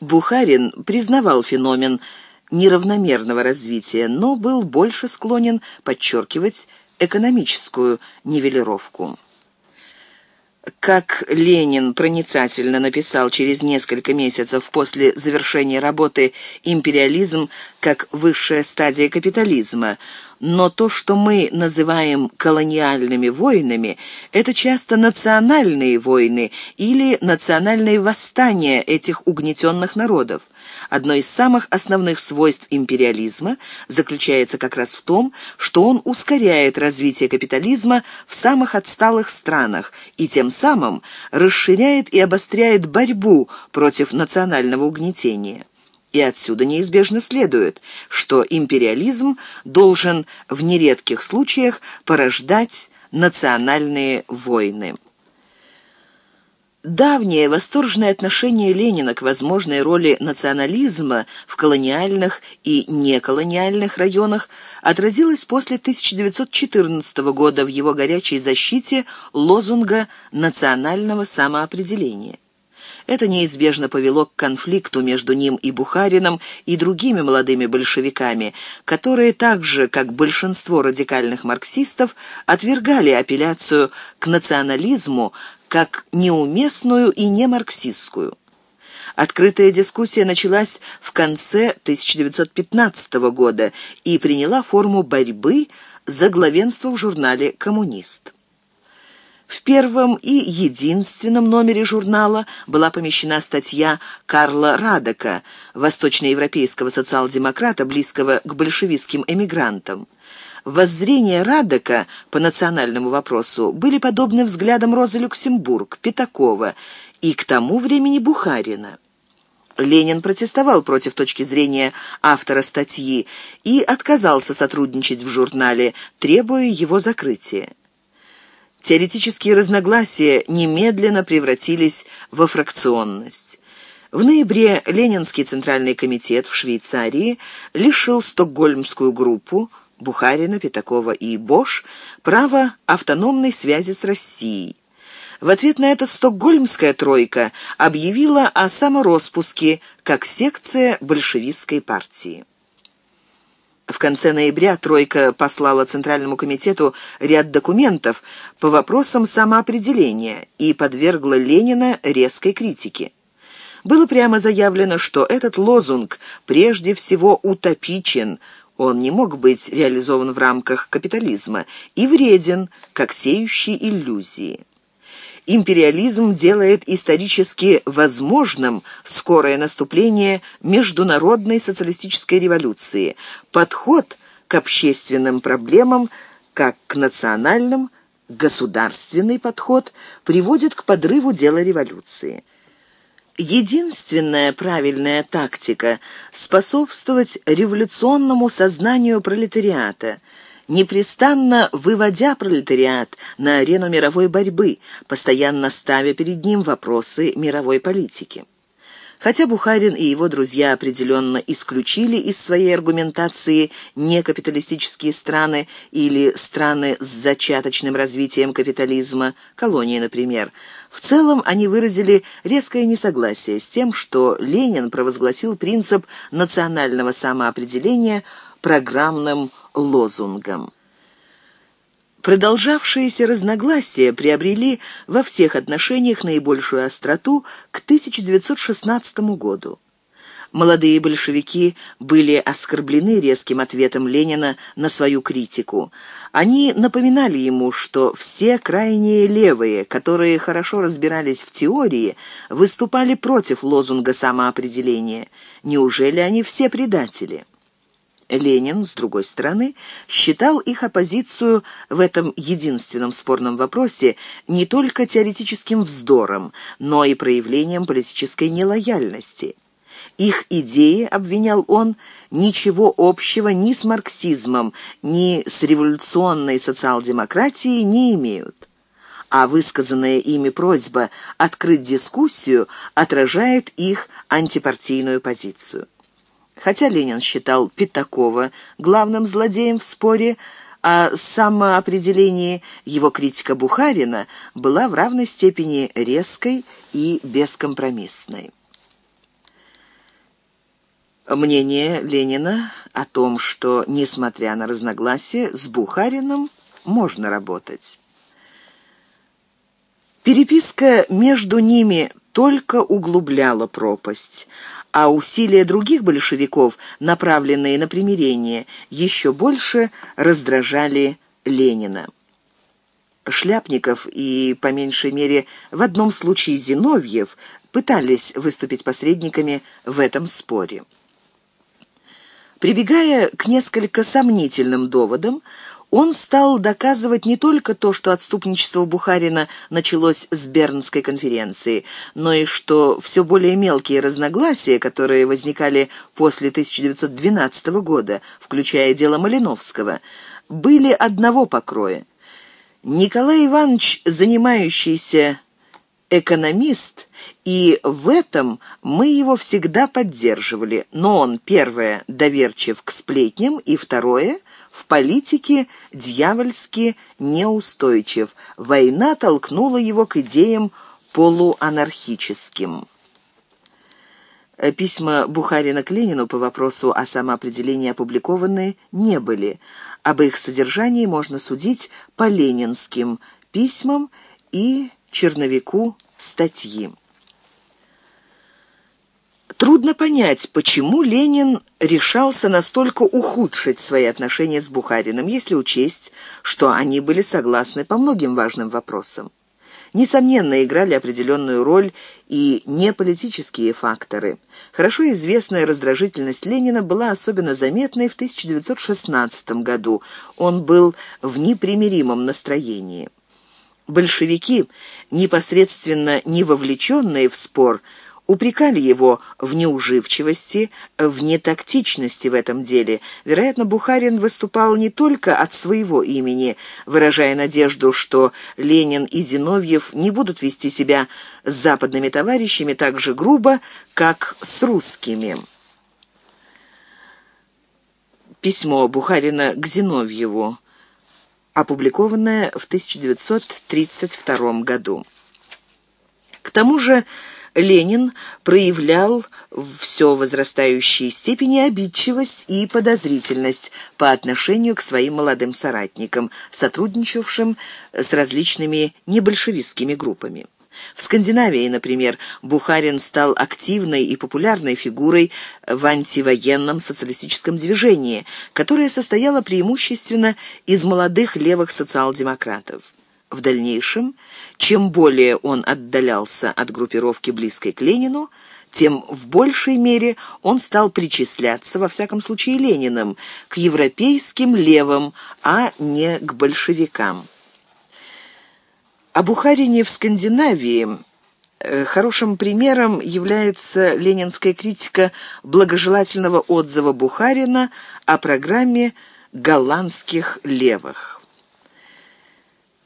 Бухарин признавал феномен неравномерного развития, но был больше склонен подчеркивать экономическую нивелировку. Как Ленин проницательно написал через несколько месяцев после завершения работы «Империализм как высшая стадия капитализма», но то, что мы называем колониальными войнами, это часто национальные войны или национальные восстания этих угнетенных народов. Одно из самых основных свойств империализма заключается как раз в том, что он ускоряет развитие капитализма в самых отсталых странах и тем самым расширяет и обостряет борьбу против национального угнетения. И отсюда неизбежно следует, что империализм должен в нередких случаях порождать национальные войны. Давнее восторженное отношение Ленина к возможной роли национализма в колониальных и неколониальных районах отразилось после 1914 года в его горячей защите лозунга национального самоопределения. Это неизбежно повело к конфликту между ним и Бухарином и другими молодыми большевиками, которые так же, как большинство радикальных марксистов, отвергали апелляцию к национализму как неуместную и не марксистскую. Открытая дискуссия началась в конце 1915 года и приняла форму борьбы за главенство в журнале «Коммунист». В первом и единственном номере журнала была помещена статья Карла Радека, восточноевропейского социал-демократа, близкого к большевистским эмигрантам. Воззрения Радека по национальному вопросу были подобны взглядам Розы Люксембург, Пятакова и к тому времени Бухарина. Ленин протестовал против точки зрения автора статьи и отказался сотрудничать в журнале, требуя его закрытия. Теоретические разногласия немедленно превратились во фракционность. В ноябре Ленинский центральный комитет в Швейцарии лишил стокгольмскую группу Бухарина, Пятакова и Бош права автономной связи с Россией. В ответ на это стокгольмская тройка объявила о самороспуске как секция большевистской партии. В конце ноября Тройка послала Центральному комитету ряд документов по вопросам самоопределения и подвергла Ленина резкой критике. Было прямо заявлено, что этот лозунг прежде всего утопичен, он не мог быть реализован в рамках капитализма, и вреден, как сеющий иллюзии империализм делает исторически возможным скорое наступление международной социалистической революции, подход к общественным проблемам как к национальным, государственный подход приводит к подрыву дела революции. Единственная правильная тактика – способствовать революционному сознанию пролетариата – непрестанно выводя пролетариат на арену мировой борьбы, постоянно ставя перед ним вопросы мировой политики. Хотя Бухарин и его друзья определенно исключили из своей аргументации некапиталистические страны или страны с зачаточным развитием капитализма, колонии, например, в целом они выразили резкое несогласие с тем, что Ленин провозгласил принцип национального самоопределения программным лозунгом. Продолжавшиеся разногласия приобрели во всех отношениях наибольшую остроту к 1916 году. Молодые большевики были оскорблены резким ответом Ленина на свою критику. Они напоминали ему, что все крайние левые, которые хорошо разбирались в теории, выступали против лозунга самоопределения. Неужели они все предатели? Ленин, с другой стороны, считал их оппозицию в этом единственном спорном вопросе не только теоретическим вздором, но и проявлением политической нелояльности. Их идеи, обвинял он, ничего общего ни с марксизмом, ни с революционной социал-демократией не имеют. А высказанная ими просьба открыть дискуссию отражает их антипартийную позицию. Хотя Ленин считал Пятакова главным злодеем в споре о самоопределении, его критика Бухарина была в равной степени резкой и бескомпромиссной. мнение Ленина о том, что, несмотря на разногласия, с Бухарином можно работать. Переписка между ними только углубляла пропасть, а усилия других большевиков, направленные на примирение, еще больше раздражали Ленина. Шляпников и, по меньшей мере, в одном случае Зиновьев пытались выступить посредниками в этом споре. Прибегая к несколько сомнительным доводам, он стал доказывать не только то, что отступничество Бухарина началось с Бернской конференции, но и что все более мелкие разногласия, которые возникали после 1912 года, включая дело Малиновского, были одного покроя. Николай Иванович, занимающийся экономист, и в этом мы его всегда поддерживали, но он, первое, доверчив к сплетням, и второе – в политике дьявольски неустойчив. Война толкнула его к идеям полуанархическим. Письма Бухарина к Ленину по вопросу о самоопределении опубликованы не были. Об их содержании можно судить по ленинским письмам и черновику статьи. Трудно понять, почему Ленин решался настолько ухудшить свои отношения с Бухариным, если учесть, что они были согласны по многим важным вопросам. Несомненно, играли определенную роль и неполитические факторы. Хорошо известная раздражительность Ленина была особенно заметной в 1916 году. Он был в непримиримом настроении. Большевики, непосредственно не вовлеченные в спор, упрекали его в неуживчивости, в нетактичности в этом деле. Вероятно, Бухарин выступал не только от своего имени, выражая надежду, что Ленин и Зиновьев не будут вести себя с западными товарищами так же грубо, как с русскими. Письмо Бухарина к Зиновьеву, опубликованное в 1932 году. К тому же Ленин проявлял все возрастающей степени обидчивость и подозрительность по отношению к своим молодым соратникам, сотрудничавшим с различными небольшевистскими группами. В Скандинавии, например, Бухарин стал активной и популярной фигурой в антивоенном социалистическом движении, которое состояло преимущественно из молодых левых социал-демократов. В дальнейшем, чем более он отдалялся от группировки близкой к Ленину, тем в большей мере он стал причисляться, во всяком случае Лениным, к европейским левым, а не к большевикам. О Бухарине в Скандинавии э, хорошим примером является ленинская критика благожелательного отзыва Бухарина о программе голландских левых.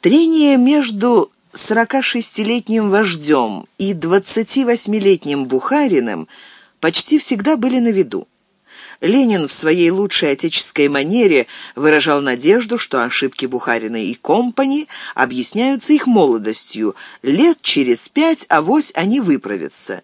Трение между 46-летним вождем и 28-летним Бухариным почти всегда были на виду. Ленин в своей лучшей отеческой манере выражал надежду, что ошибки Бухарина и компани объясняются их молодостью. Лет через пять авось они выправятся.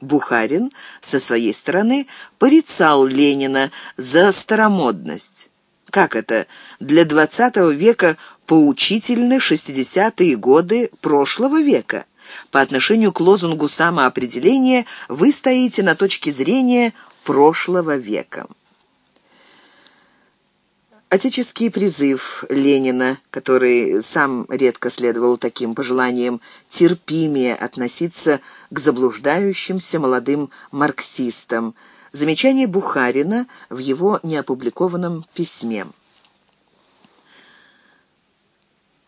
Бухарин со своей стороны порицал Ленина за старомодность. Как это? Для XX века поучительны 60-е годы прошлого века. По отношению к лозунгу самоопределения вы стоите на точке зрения прошлого века. Отеческий призыв Ленина, который сам редко следовал таким пожеланиям, терпимее относиться к заблуждающимся молодым марксистам – Замечание Бухарина в его неопубликованном письме.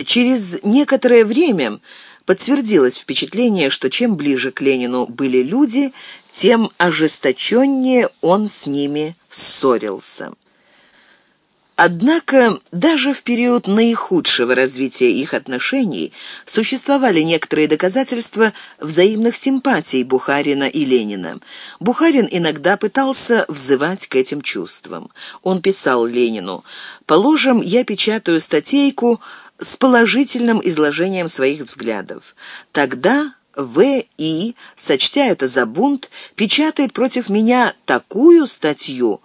Через некоторое время подтвердилось впечатление, что чем ближе к Ленину были люди, тем ожесточеннее он с ними ссорился. Однако даже в период наихудшего развития их отношений существовали некоторые доказательства взаимных симпатий Бухарина и Ленина. Бухарин иногда пытался взывать к этим чувствам. Он писал Ленину «Положим, я печатаю статейку с положительным изложением своих взглядов. Тогда В.И., сочтя это за бунт, печатает против меня такую статью,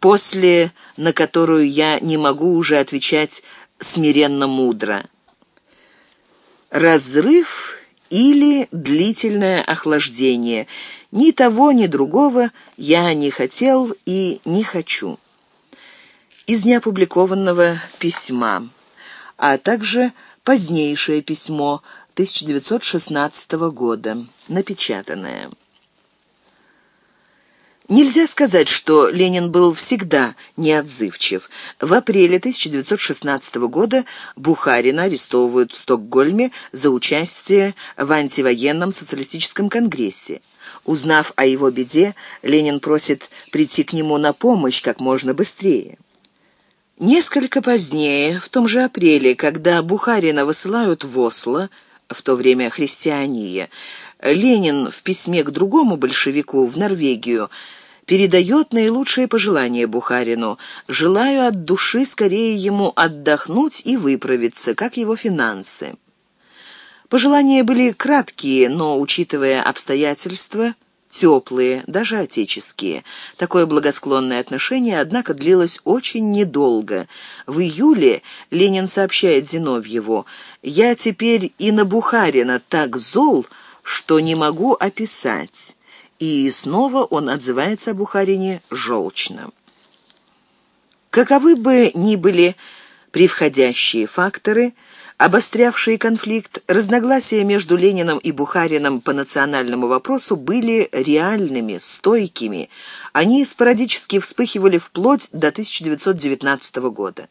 после на которую я не могу уже отвечать смиренно мудро. Разрыв или длительное охлаждение. Ни того, ни другого я не хотел и не хочу. Из неопубликованного письма, а также позднейшее письмо 1916 года, напечатанное. Нельзя сказать, что Ленин был всегда неотзывчив. В апреле 1916 года Бухарина арестовывают в Стокгольме за участие в антивоенном социалистическом конгрессе. Узнав о его беде, Ленин просит прийти к нему на помощь как можно быстрее. Несколько позднее, в том же апреле, когда Бухарина высылают в Осло, в то время христиания, Ленин в письме к другому большевику в Норвегию передает наилучшие пожелания Бухарину. «Желаю от души скорее ему отдохнуть и выправиться, как его финансы». Пожелания были краткие, но, учитывая обстоятельства, теплые, даже отеческие. Такое благосклонное отношение, однако, длилось очень недолго. В июле Ленин сообщает Зиновьеву, «Я теперь и на Бухарина так зол, что не могу описать». И снова он отзывается о Бухарине желчно. Каковы бы ни были превходящие факторы, обострявшие конфликт, разногласия между Лениным и Бухарином по национальному вопросу были реальными, стойкими. Они спорадически вспыхивали вплоть до 1919 года.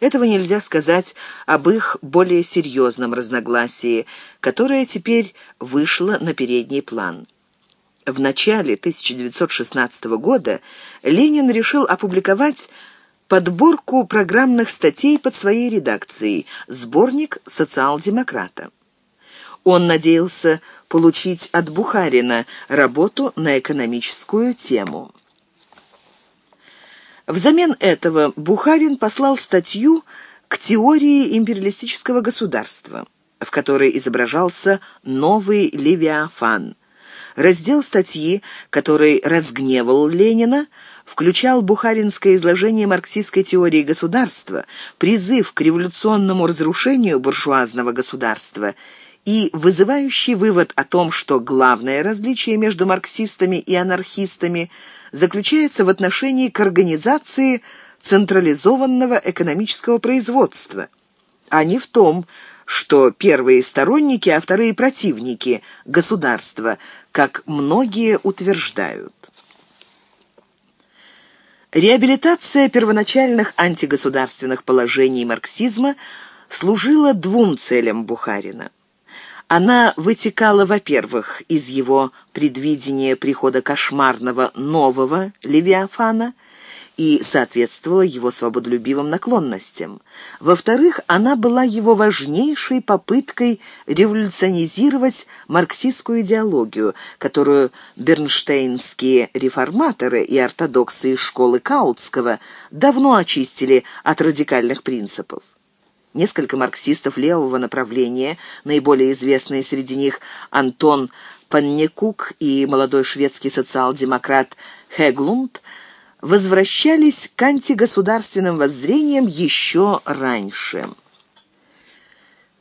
Этого нельзя сказать об их более серьезном разногласии, которое теперь вышло на передний план. В начале 1916 года Ленин решил опубликовать подборку программных статей под своей редакцией, сборник «Социал-демократа». Он надеялся получить от Бухарина работу на экономическую тему. Взамен этого Бухарин послал статью к теории империалистического государства, в которой изображался новый Левиафан. Раздел статьи, который разгневал Ленина, включал бухаринское изложение марксистской теории государства, призыв к революционному разрушению буржуазного государства и вызывающий вывод о том, что главное различие между марксистами и анархистами заключается в отношении к организации централизованного экономического производства, а не в том, что первые сторонники, а вторые противники государства, как многие утверждают. Реабилитация первоначальных антигосударственных положений марксизма служила двум целям Бухарина. Она вытекала, во-первых, из его предвидения прихода кошмарного нового Левиафана – и соответствовала его свободолюбивым наклонностям. Во-вторых, она была его важнейшей попыткой революционизировать марксистскую идеологию, которую бернштейнские реформаторы и ортодоксы школы Каутского давно очистили от радикальных принципов. Несколько марксистов левого направления, наиболее известные среди них Антон Паннекук и молодой шведский социал-демократ Хеглунд – возвращались к антигосударственным воззрениям еще раньше.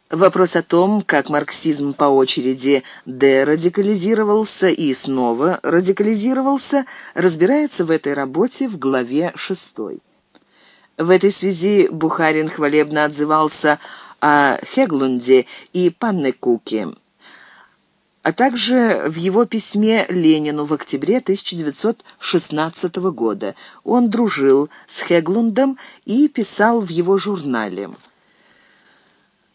Вопрос о том, как марксизм по очереди дерадикализировался и снова радикализировался, разбирается в этой работе в главе 6. В этой связи Бухарин хвалебно отзывался о Хеглунде и Паннекуке а также в его письме Ленину в октябре 1916 года. Он дружил с Хеглундом и писал в его журнале.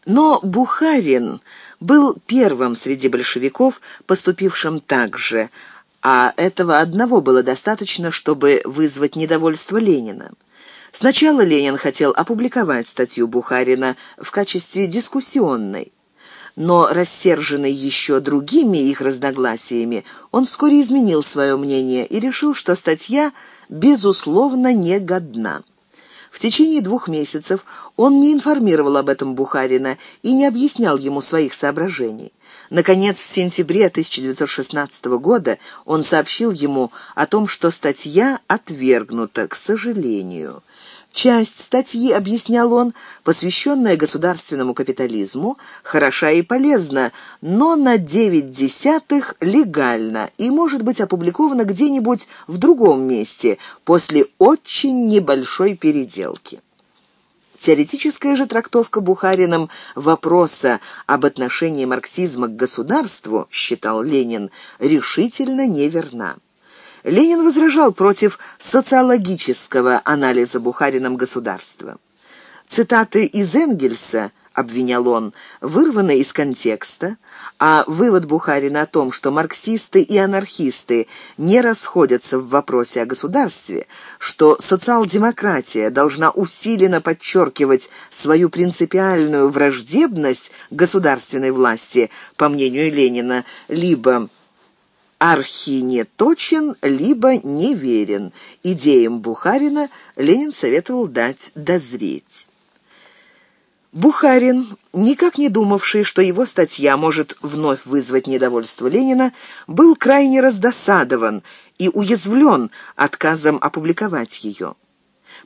Но Бухарин был первым среди большевиков, поступившим так же, а этого одного было достаточно, чтобы вызвать недовольство Ленина. Сначала Ленин хотел опубликовать статью Бухарина в качестве дискуссионной но рассерженный еще другими их разногласиями, он вскоре изменил свое мнение и решил, что статья, безусловно, негодна. В течение двух месяцев он не информировал об этом Бухарина и не объяснял ему своих соображений. Наконец, в сентябре 1916 года он сообщил ему о том, что статья отвергнута, к сожалению. Часть статьи, объяснял он, посвященная государственному капитализму, хороша и полезна, но на девять десятых легально и может быть опубликована где-нибудь в другом месте после очень небольшой переделки. Теоретическая же трактовка Бухарином вопроса об отношении марксизма к государству, считал Ленин, решительно неверна. Ленин возражал против социологического анализа Бухарином государства. Цитаты из Энгельса обвинял он, вырваны из контекста, а вывод Бухарина о том, что марксисты и анархисты не расходятся в вопросе о государстве, что социал-демократия должна усиленно подчеркивать свою принципиальную враждебность государственной власти, по мнению Ленина, либо архинеточен, либо неверен. Идеям Бухарина Ленин советовал дать дозреть. Бухарин, никак не думавший, что его статья может вновь вызвать недовольство Ленина, был крайне раздосадован и уязвлен отказом опубликовать ее.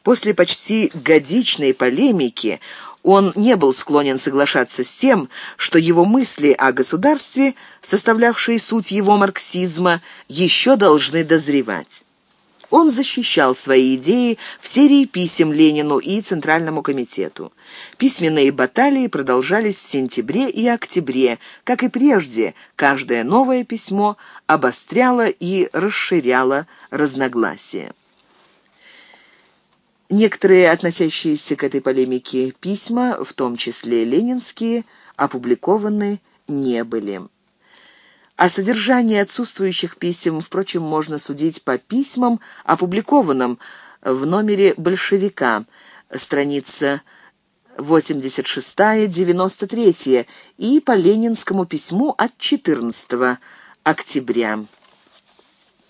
После почти годичной полемики он не был склонен соглашаться с тем, что его мысли о государстве, составлявшие суть его марксизма, еще должны дозревать. Он защищал свои идеи в серии писем Ленину и Центральному комитету. Письменные баталии продолжались в сентябре и октябре. Как и прежде, каждое новое письмо обостряло и расширяло разногласия. Некоторые относящиеся к этой полемике письма, в том числе ленинские, опубликованы не были. О содержании отсутствующих писем, впрочем, можно судить по письмам, опубликованным в номере «Большевика», страница 86-93 и по ленинскому письму от 14 октября.